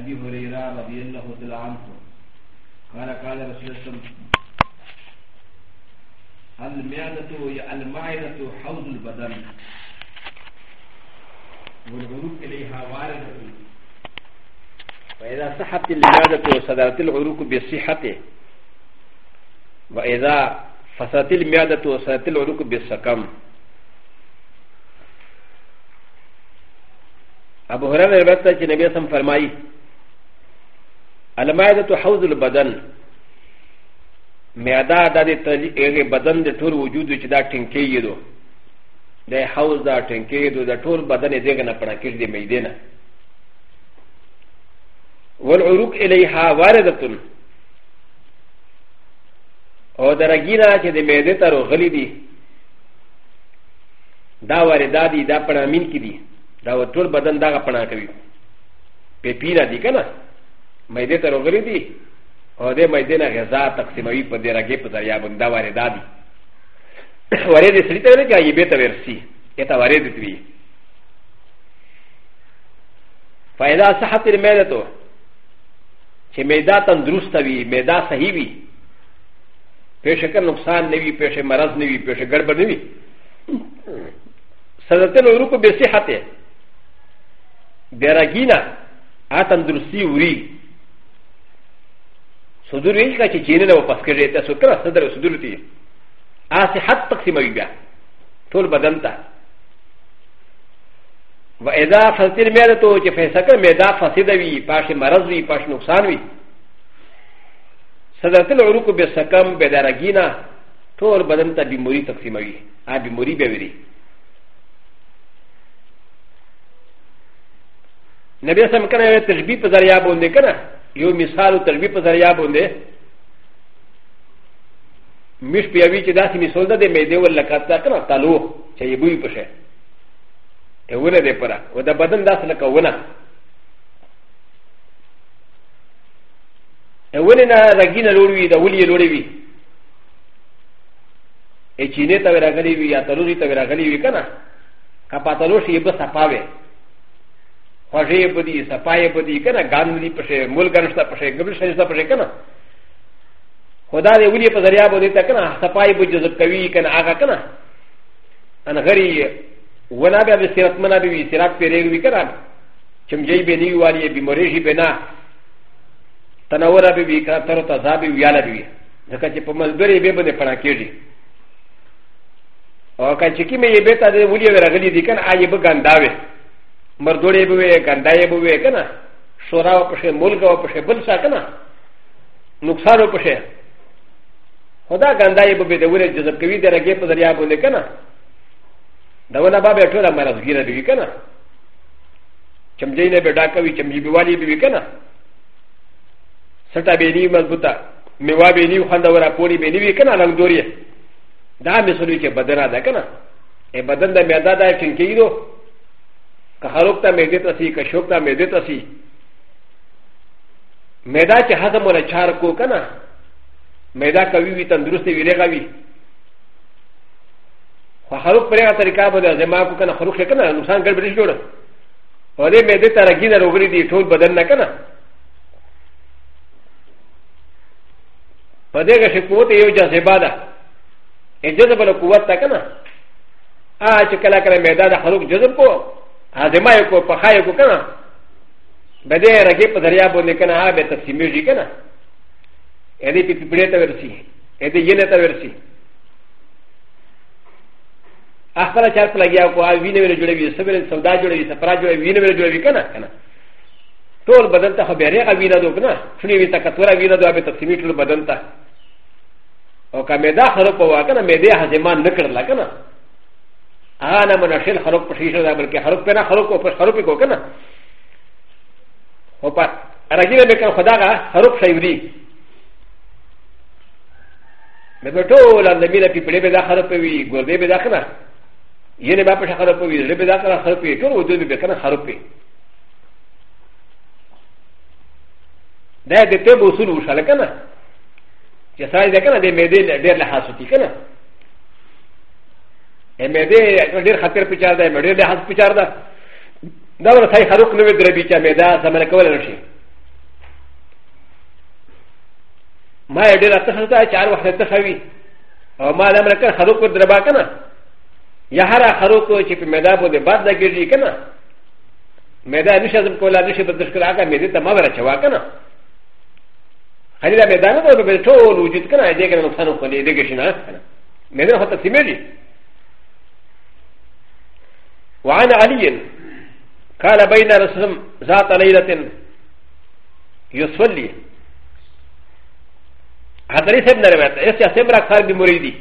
أبي هريرة رضي الله تعالى عنه قال قال رسول الله المعدة المعدة حوض البدن والعروق إليها واردة وإذا صحت المعدة وصدرت العروق بصحته وإذا فسدت المعدة وصدرت العروق بالسكم ابو هريره رضي الله عنه فرمائي المائده حوض البدن معده د دې بدن د ټول وجود چې دا ټینګي دو د حوض دا ټینګي دو د ټول بدن دې نه پړه کړ دې معده نه والعروق الیها وارده او درګینا چې د معده تر غلی دي دا وارده دي دا پړه مين کې دي دا ټول بدن دا پړه کوي په پیرا دي کنه マイデタログリディオデマイデナガザタクシマイパデラゲプザヤブンダワレダディワレディスリタレガイベタベルシエタワレディビファイダーサハティメレトチェメダタンドゥスタビメダサヒビペシェカノクサンネビペシェマラズネビペシェガルバネビサザテロウコベシハテデラギナアタンドゥシウリ صدور ویل کا چې چینه نو پس کړي تاسو کړه صدر صدور تی آسه حد تقسیم وی بیا ټول بدن ته و اذا فصل میاده تو چې فیصله میاده فسد وی پاش مرض وی پاش نقصان وی صدرت العروق به سکم به درګینا ټول بدن ته بیماری تقسیم وی آ بیماری به وی نبی سم کنه تشبیه په ذریعہ باندې کنه یو مثال و تربی په ذریعہ باندې مش پیوی چې داسې مثال ده د معدې ولکات دا کنه تالو چې یې بوی پشه ته ونه ده پره او د بدن داسې لکه ونه ونه نه رګینه لوړ وي د ولې لوړ وي ا چینه ته راغلی وي یا تلوږي ته راغلی وي کنه که پاتلو شي به صفاوي خوږې به دي صفایې به دي که نه ګان به دي پشې ملګن شته پشې ګبل شته شته پشې که نه خو دا د ولې په ذریعه به دې ته که نه صفایې به جذب کوي که نه هغه که نه انغري ونا بیا به سیرتمنه به وي سیرات پرېږ وي که نه چمجۍ به نه وي والي بیمورې شي به نه تنوره به وي که نه تر تازه به وي یاله به وي ځکه چې په مزدورې به باندې پناه کېږي او که چې کومې یې به ته ولې ورغلي دي که نه آ یې به ګندا وي マルドレブウェイ、ガンダイブウェイ、ガナ、ショラオプシェ、モルガオプシェ、ブルサガナ、ノクサロプシェ、ホダガンダイブウェイ、ウェイ、ジャズキビデラゲプザリアブウェイガナ、ダウナバベトラマラズギラビウィガナ、チェムジェネベダカウィチェムジビワリビウィガナ、サタビニマズブタ、メワビニウハンダウラポリビニウィガナ、ランドリエ、ダメソリケバデラダガナ、エバデンダメダダダチェンキード、كهروك تا ميدت رسي كشوك تا ميدت رسي ميدا چه هضم ولا چار کو كنا ميدا كوي وي تندرست وي رغا وي خو هروك پريغا طريقا بدا زما کو كنا خروخ كنا نقصان گڑ بریش جوړ ولې ميدت رگي نه روغري دي ټول بدن نه كنا په دغه شکوت یو جذبه ده ا جذب له قوت تا کنه ا چې کله کله میدان خلق جذب کو アデマヨコパハヨコカナバデアラゲパザリアボネカナアベタシミュージカナエディピピプレタヴェルシエディユネタヴェルシアファラチャプラギアコアウィネヴェルジュレビセブンソダジュレビセパラジュレビネヴェルジュレビカナカナトールバダンタハベレアウィナドグナフリビタカトラウィナドアベタシミュージュルバダンタオカメダハロパワーカナメディアハゼマンネクラカナアナマナシェルハロプシーションだ、ブルケハロペナハロコプハロピコケナ。オパ、アラギレメカホダガ、ハロプシャイリ。メトウランデミレピプレベダハロペウィ、ゴデベダカナ。イネバプシャハロペウィ、レベダカナハロペウィ、トウドビベカナハロペウィ。だって、テーブルをするしゃれかな。じゃあ、それだけで、メディアで、で、はすきかな。ا م د ي ډېر خطر په چار ده م ډېر لحاظ په چار ده دا ور ساي خلق نو در بي چا مې دا زمره کول نه شي ما ډېر اته خلک چار وخت ته خوي او ما لمر کړ خلق ور دربا کنه یا هر خلق چې په مدا بده باد لګيږي کنه مدا نشه زم کولا نشه بدش کړه کا مې دې ته ما ور چوا کنه خلي دا مدا نه به ټول وجود کنه دې کنه نقصان کوي دې کې شنه مې نه هوت سیمه دي وعن علي قال بين رسم ذات ليلة يصلي هذا ليس ابن رمات اسيا سمرا كار بمريدي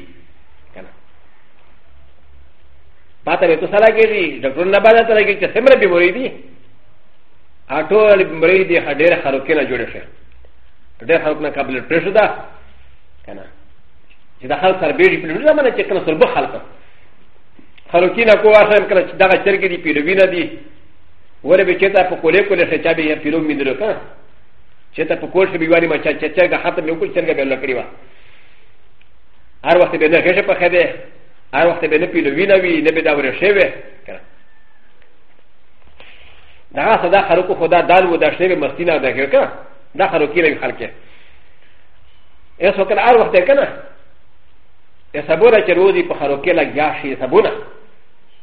پاتا میں تو سلا کے دی ڈاکٹر نہ بازا تو لگے کہ سمر بھی مری دی آٹو والی مری دی ڈیر خاروکی نہ جوڑے سے ډېر خلک نه قابل پرېښوده که نه چې د خلک سره بېړې پرېښوده معنی چې کله سربه خلک خلوکینا کو واسم کله چې دغه چرګې دی پیروینه دی ولې به چېرته په کولې کولې چې چا به یې پیرو میندلو که چېرته په کول شي به واري ما چا چې چرګه حتی مې وکړ چرګه به لکړې وه هر وخت به نه غېږه پخې دی هر وخت به نه پیروینه وي نه به دا ورې شوې که دغه صدا خلکو خو دا دال و دا شوې مستي نه ده که دا خلوکی لوي خلکې ایس وکړه هر وخت دی که نه ا س ب و ن ا چې روزي په خروکې لګیا شي سبونه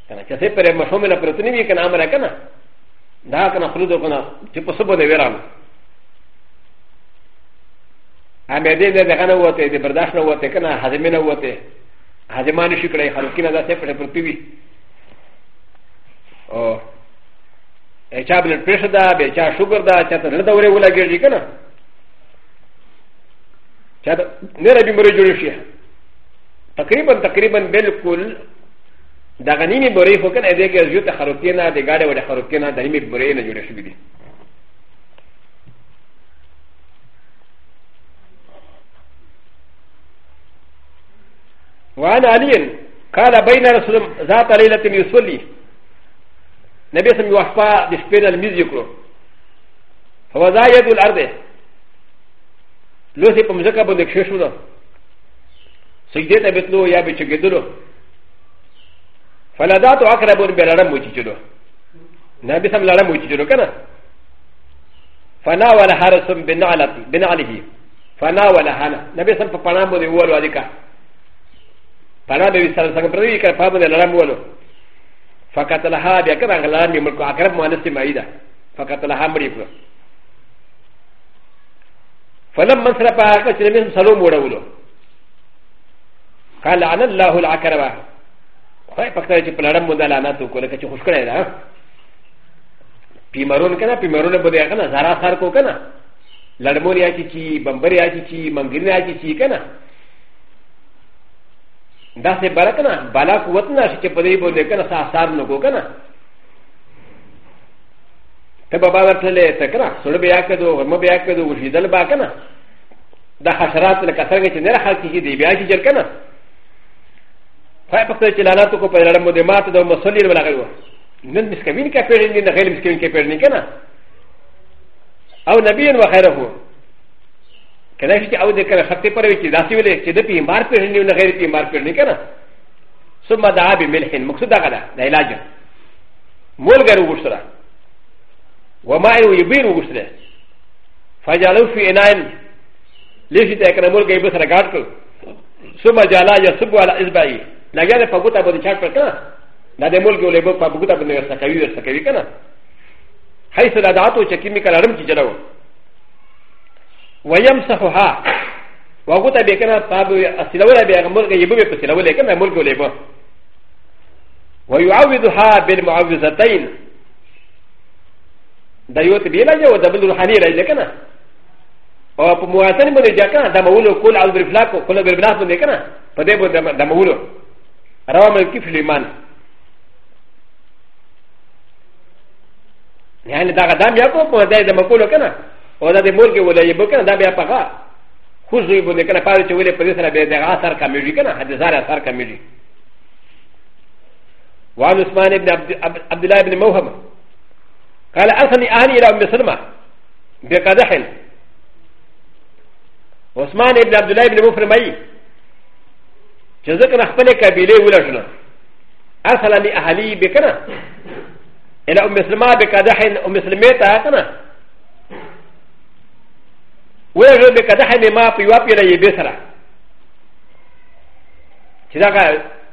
كان كسي پر مشومن پرتنی وی کنا امر کنا دا کنا خلود کنا چې په سبو دی ویران ا مې دې دې کنه وته دې برداشت نه وته کنه حزم نه وته حزمان شي کړی خلک نه دا څه پر پرتی وی او چا بل پرشه دا به چا شوګر دا چا ته لدا وره ولګیږي کنه چا نه ربي مری جوړ شي تقریبا تقریبا بالکل ダガニミボレイフォケンエデゲズユタハロケナデガレウデハロケナダニミボレイナジュレシビリワンアリエンカラバイナルスルザタレイラテミウソリネベスミワファディスペナルミズユクロファザイアドルアデロシポムザカボディクシュシュナセディタベトロヤビチゲドロ فلدات و اقربون ب ل ر م و ج ج ل و نبي سم لرم و ج ج ل و كنا فناول حرس بنعله فناول هانا نبي سم فقنام و ولو عليك فنام بي سر سكن بردي كان فابن لرم ولو فقتلها بكر اغلام يملك اقرب مؤنس معيدا فقتلها مريض فلما انصرف اقرب سلوم ولو قال عن الله العكربه خو یې پکړه چې پلارم مو دلانه تو کوله چې خوش کړی دا پیمرون کنه پیمرون به دغه نه زارا خر کو کنه لړمون یا چې چی بمبر یا چې چی منګری یا چې چی کنه دا سه بار کنه بالا قوت نه چې په دې باندې کنه ساسار نه کو کنه ته بابا ورتلې تکرا سړ بیا کدو ورم بیا کدو وشیدل با کنه دا حشرات لکه څنګه چې نه راخل کیږي دی بیا چې جر کنه ファイパクチラナトコパラモデマトドモソリルラガルナミスカミンカペリンナヘルミスキンカペリンカナアウナビンワヘラホカナシキアウデカラハテパリチダシウレチデピンバーペリンナヘルピンバーペリンカナソマダービメルヘンモクソダガラダイラジャモルガルウスラウマイウユビルウスレファジャルフィエナインレシテカナモルゲブスラガトソマジャラヤスブワライズバイ ل ا ج ا د ه فقط ابو دشاك فكنا لا د ملك ولا بوك فقط ابو نرسكاوي نرسكاوي كنا حيث لا دعته شكيمي كالارم تجلو ويمسحها وقت بكنا فابو السلوى بملك يبوي بسلوى لكنا ملك ولا بوك ويعوضها بالمعوضتين دا يوت بلا جو دا بل روحاني راجع كنا او په مواسن باندې ځکه دا مولو کول او برفلاکو کول برفلاکو نه کنه په دې باندې دا مولو روى ملكي في الإيمان يعني دا غدام يقوم ودا دا مقولو كنا ودا دا مورك ولا يبو كنا دا بيا بغا خوزو يبو نكنا پارو چه ولي پدسنا بيا دا غا سر كاميجي كنا حد زار سر كاميجي وعن عثمان بن عبد الله بن موهم قال أرسلني أهلي إلى أم سلمة بقدح عثمان بن عبد الله بن موهم چې ځکه خپل قبيله ولټله ارسل لي اهلي بكنا الى ام سلمى بكدح ام سلمى تا كنا ويجب بكدح ما في وابي لي بسرا چې دا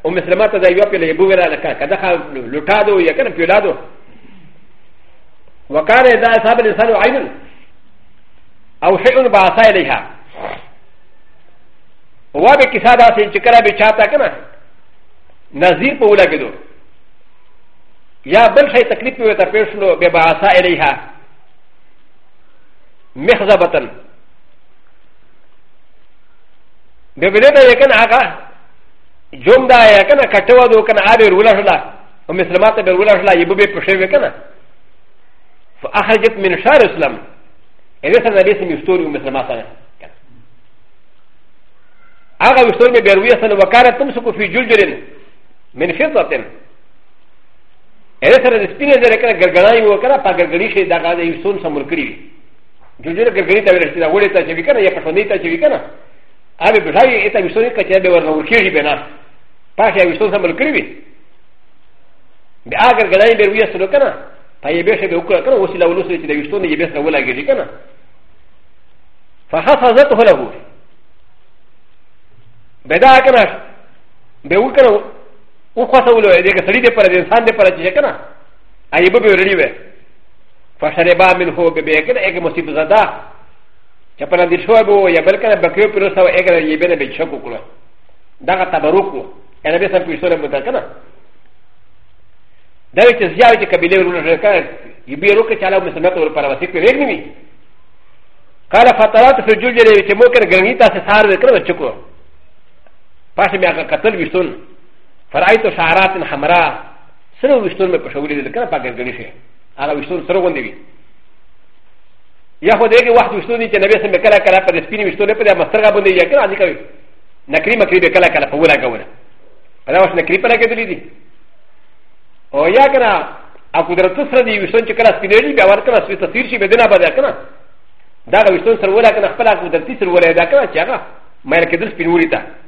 ام سلمى ته دا وابي لي بوغرا لك كدح لوتادو يا كنا بيولادو وكان اذا اصاب الانسان عين او شيء بعثا اليها و ا ب ك س ا د ا س ي ن شكرا بشاتا كما نزير بولا جدو يا بل شيء تكليف وتفشلو ببعثا اليها مخزبه ببدا يكن اغا جمدا يكن كتوى دو كان ابي رولاشلا ومسلمات برولاشلا يبوبي بشيء كنا فاخرجت من شهر اسلام اذا سنريس مستوري ومسلمات هغه وشتول مې ګروي سن وکاره تم سکو فی جلجلن من فضتن اې سره د سپینې زره کړه ګرګړای و کړه په ګرګړی شي دغه د یوسون سمور کړی جلجل ګرګړی ته ورسېد دا وړې ته چې وکنه یا پښونې ته چې وکنه هغه بشای ته یوسون کچې به ورنور کېږي بنا پاشه یوسون سمور کړی بیا ګرګړای به ویسته نو کنه په یې به شه به وکړه کنه اوس لا ولوسې چې د یوسون یې به سره ولاګېږي کنه فحفظته له ベダーカナベウカナウコサウロエディケスリデパレディサンデパレジェカナアイブブリベファシャレバーミンホーベベケエケモシブザダジャパンディショーボーヤベルカナバキュープロサウエケレイベネベチョコクロダガタバロコエレベサンピソレムダカナダイチズヤウチカビレウルジェカナイビロケチャラムセメトルパラバシクレグミカラファタラトフジュジェレイチモケルグミタセサーレクロチョコパシミアがカトルビストン、ファイトシャラーテンハマラ、セロウィストンメプシャウリルカパケルギリシェ、アラウィストンセロウンディビ。ヤホデゲワーウィストンにテレビセメカラカラパデスピニウィストンペダマスタガボディヤカラディカウィ。ナクリマクリベカラカラパウラガウラ。アラウスナクリパラケルリディ。オヤカラ、アクドルトスラディウィストンチカラスピネリビアワカラスウィストンシビデナバダカナ。ダガウィストンセロウラカナファラクドルティスルウラダカナチアラ、マイケルスピニウリタ。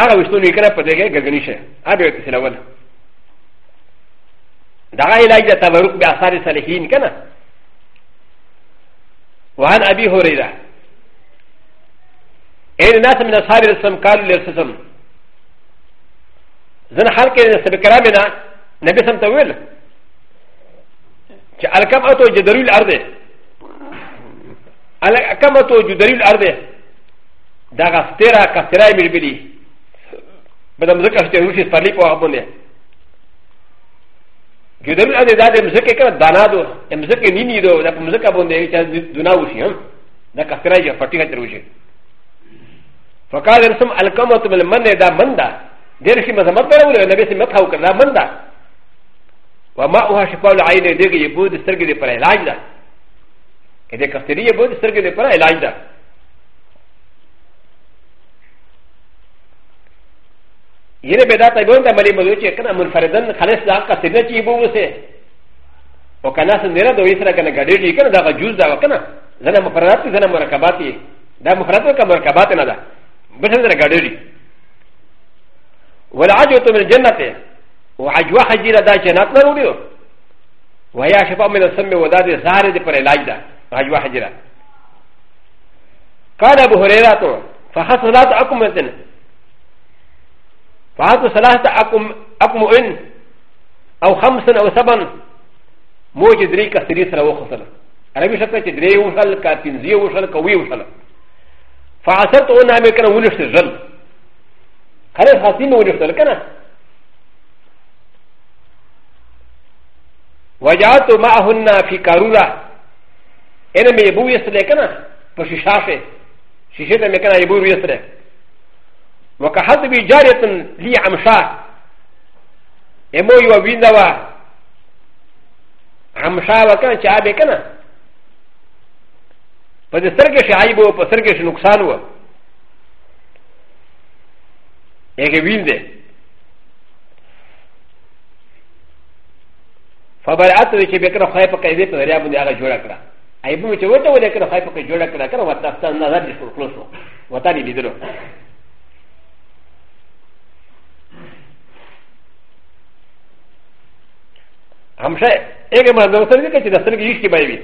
هغه وشتون یې کنه په دې کې ګرګنی شه هغه ته سلول دا علاج د تبرک به اثر صالحین کنه وعن ابي هريره ان الناس من اصحاب الرسم قالوا للرسم زن حال کې سب کرامنا نبي سم تویل چې الکم اتو جدرو الارض الکم اتو جدرو الارض دا غستره کستره ملبلی م د م ز ک ا ش ت ر و ش ي ف ر ل ي ب و ه ب و ن ي ج د م ا ن د ا د م ز ك ك د ا ن ا د و م ز ك ن ي ن ي د و د م ز ك ب و ن ي ت د ن ا و ش ي ه م د ك ا ف ر ا ج ف ر ت ي ه ت ر و ش ي فقال ا ن س م ا ل ك م ت م ا ل م ن د ا م ن د ا د ر ش ي م ز م ت ب ر و ل ن ب ي س م ت ه و ك ر د ا م ن د ا وما هو ش ف ا ل ع ي ن د ي ج ي ب و د س ر ج د ي ب ر ا ل ع ج د ا د ك ا ف ر ي ب و د س ر ج د ي ب ر ا ل ع ج د ا ي ر ب د ا ت ا ب و ن د ا ملي مدوشي كنا منفردن خلص دا كسرنا شي بوسي وكنا سنرى دو يسرى كنا غديري كنا دا جوز دا وكنا زنا مفرداتي زنا مركباتي دا مفردات وكا مركباتنا دا بس زنا غديري والعجوة من الجنة وعجوة حجيرة دا جنات نروليو وهي شفاء من السم وداد زهر دي پر علاج دا عجوة حجيرة قال ابو هريرة فحصلات اكمتن فاتوا ثلاثه اقمعن او خمسا او سبعا موجد ريكا سريسرا وخصلا عربي شكلها تدري وشل كاتنزي وشل كوي وشل فعصرت انا مكان ونشت الزل خلاص خاصين ونشت الكنا وجعلت معهن في كارولا انا ميبو يسري كنا فششاشه ششيتا مكان يبو يسري وكهذا بجارية لي عمشا امو يو ويندوا عمشا وكان شعبي كنا فإذا سرقش عيب وسرقش نقصان هو يجي وينده فبرعت وي چې بکره خای په قیدې په دریا باندې هغه جوړ کړه ایبو چې وته ولې کړه خای په کې جوړ کړه کړه وته ستاسو نظر دې شو خلاصو وته دې لیدلو همشه اگه ما دو سر دیگه چه دستن که ایشکی بایوی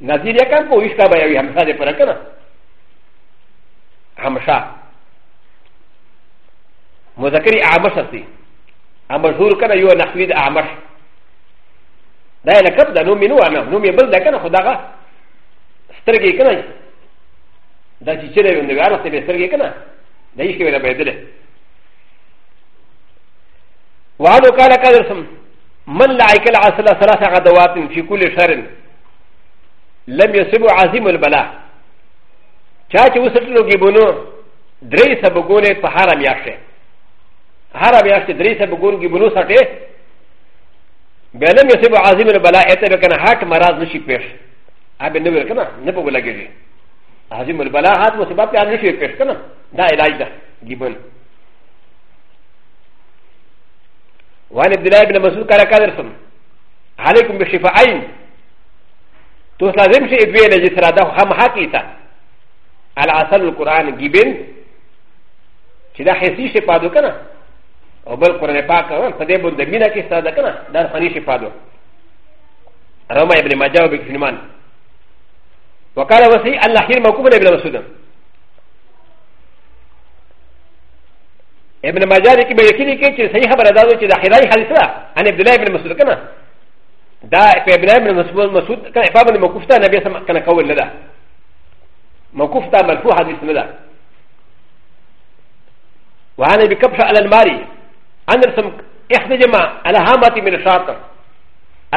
نظیر یکم که ایشکا بایوی همشه دی پره کنه همشه مذکری عامش هستی اما زور کنه یو نحوی دی عامش دا یې لقب ده نوم یې نو انا نوم یې بل ده کنه خو دغه سترګې کنه دا چې چیرې وي نو یاره ته به سترګې کنه دا هیڅ کې ولا بېدلې وعدو کاله قدر سم من لا يكل عسل ثلاث غدوات في كل شهر لم يصب عظيم البلاء چاچ وسطلو گیبونو دری سبگونه په حرم یاشه حرم یاشه دری سبگون گیبونو سټه بلم يصب عظيم البلاء اته کنه هات مرض نشي پیش ابه نو کنه نه په ولګي عظيم البلاء هات مصیبت کې نشي پیش کنه دا علاج ده گیبونو وعن عبد الله بن مسعود قال كادرسم عليكم بالشفاعين توصل لازم شيء ادويه لجي سرادا هم حقيقه على اصل القران جبن چې دا حسي شفا دو کنه او بل قران پاک او په دې باندې مینا کې ساده کنه دا فني شفا دو رمى ابن ماجه وبن سليمان وقال وسي الله خير مكتوب ابن مسعود ابن مجاري كي بيكيني كي تشي صحيح خبر دادو تشي داخلاي حديثنا عن عبد الله بن مسعود كنا دا عبد الله بن مسعود كان عباب بن مكوفتا نبي سمع كان قول لدا مكوفتا مرفوع حديث لدا وعن ابي كبشة على الماري عن رسم احتجم على هامة من الشاطر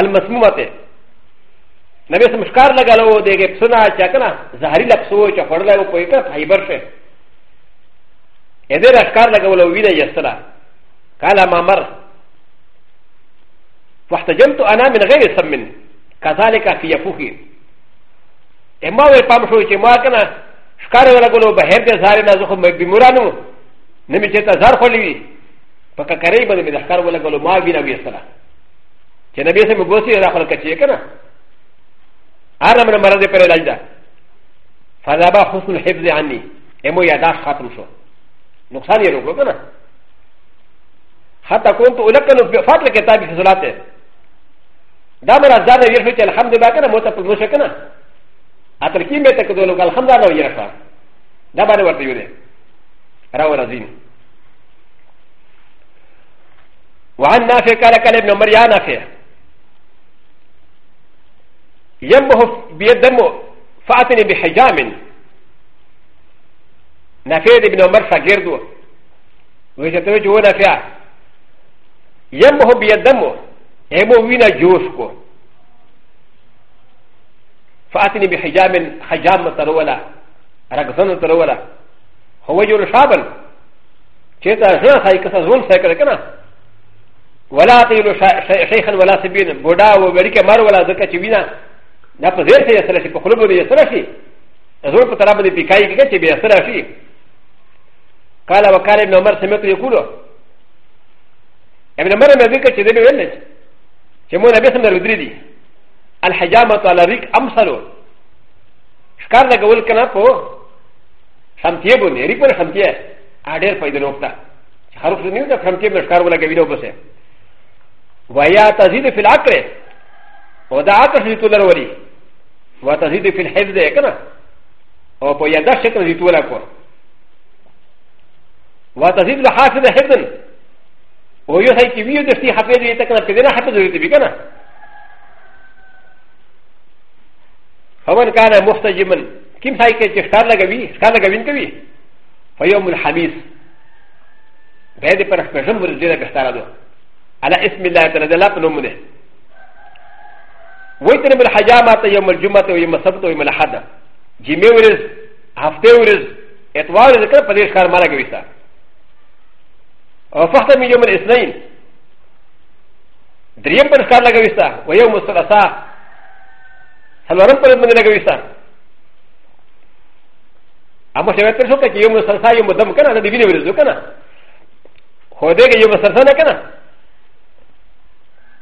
المسمومة نبي سمشكار لگا لو دے گے سنا چا کنا زہریلا پسو چا پڑلا وہ کوئی کا فائبر سے ا د ر ا ش ك ا ر لك ولو ويدا يسرى قال ما مر واحتجمت أ ن ا من غير سم كذلك في يفوخي اما ويقام شو ما كان شكار ولا قولوا بهر زارنا زخم بمرانو نمي جتا زار خلوي فكا كريبا من الشكار ولا قولوا ما بينا بيسرى كنبي سمي بوسي راحل كتشي كنا انا من مرضي فرلاجدا فذهب حسن الحفظ عني امو يداش خاتم شو نقصان یې وکړو کنه حتی کوم ته ولکنو په فاتله کې تابع صلاته دا مرا ځان یې ویل چې الحمدلله کنه مو ته په مشه کنه اتل کې به ته کدو لو الحمدلله یې راځه دا باندې ورته یو دی راو راځین وعن نافع قال قال ابن عمر يا نافع ينبه بيدمه فاتني بحجام نفيد ابن عمر فقردو وجدتو جو نفيا يمه بيدمو يمو وين جوشكو فاتني بحجام حجام ترولا رقصن ترولا هو يجول شابل چیتا زن خای کسا زون سای کرده کنا ولا تیلو شیخن ولا سبین بودا و وری که مر ولا ذکا چی بینا نا پا زیر سی یسرشی پا خلوب دی یسرشی زون پا ترابا دی پیکایی که چی بی یسرشی قال وقال ابن عمر سمعت يقول ابن عمر ما ذكر شيء ذي ولد شمون ابي سمع الودريدي الحجامة على ريك امثلو شكار لك اول كنا فو شمتيه بني ريك ولا شمتيه عادير فايدة نوكتا خروف نيو ده شمتيه بني شكار ولا قبيلو بسه ويا تزيد في العقل وده عقل شيء تولر ولي وتزيد في الحفظ كنا او بيا ده شكل شيء تولر كنا وتزيد الحافظ حفظا ويوسف كبير دفتي حفظ يتكلم كذا حفظ يتبقى فمن كان محتجما كم سايكي شكار لغوي شكار لغوين كوي فيوم الحميس بهذه فرحبشن مرزينا بحتاردو على اسم الله تعالى لا تنمونه ويتنم الحجامات يوم الجمعة ويوم السبت ويوم الأحد جميع ورز هفته ورز اتوار ذكر پدیش کار مالا گویستا او فخت من يوم الاثنين دريم بن كار لغويستا ويوم الثلاثاء هلورم بن من لغويستا اما شباب ترشوكا كي يوم الثلاثاء يوم الدم كنا هذا ديني برزو كنا خودك يوم الثلاثاء كنا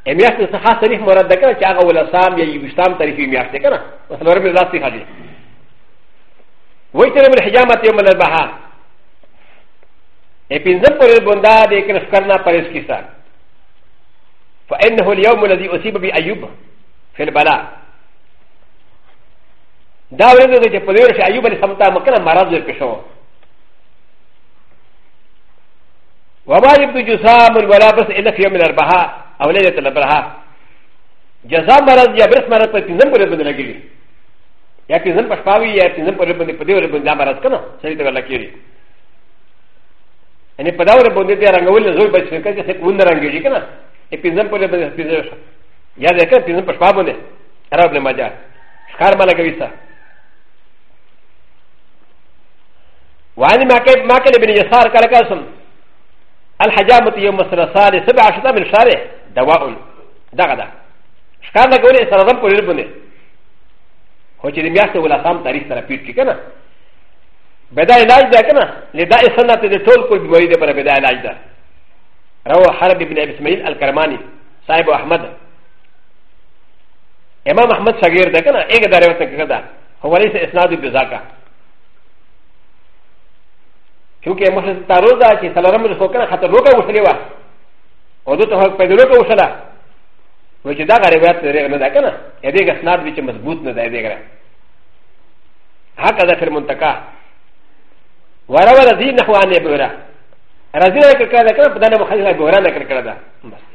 امياش الصحة صريح مرد كنا كاغا ولا سام يا يوشتام تاريخ يمياش كنا وهلورم الثلاثاء خالي ويترم الحجامة يوم الاربعاء ا ب ن ز م پر البندا د کرف کرنا پرس کی سا فانه اليوم الذي اصيب بايوب في البلاء دا ورته چې په دې شي ایوب علیه السلام مکنه مرض ورکړ شو وما يبدو جسام ولا بس الا في يوم الاربعاء او ليله الاربعاء جزاء مرض يا بس مرض په تنظیم پر باندې لګیږي یا تنظیم پښپاوی یا تنظیم پر باندې په دې ور باندې مرض کنه صحیح ته لګیږي ن ي ب د ا و ر ب و ن د ي رانغول زوي بس كذا كذا كون رانغي جي كنا اپيزم پله بس بيزر يا ده كان اپيزم پشوا بونه عرب نه ماجا شكار مالا گويسا وعن ما كان ما كان ابن يسار قال قاسم الحجامة يوم الثلاثاء سبع شتا من شهر دواء دغدا شكار لگونه سرادم پولیل بونه خو چې میاشتو ولا سام تاریخ سره پیټ کنا بدا علاج ده كنا لداء سنة ده طول كل بمريد برا بدا علاج ده روى حرب بن أبي اسماعيل الكرماني صاحب أحمد امام أحمد صغير ده كنا ايه ده رواتنا كده هو ليس إسناد بذاكا كيوكي مسلم تاروز ده كي سلام رمز فوقنا خطر روكا وصلوا ودوت هو پیدلوكا وصلا وچه دا غربات ده نه ده كنا ايه ده إسناد بيچه مضبوط نه ده ده هكذا في المنتقى ولو رزين نحو ان يبورا رزين كذا كذا بدنا محل بورا نكر كذا بس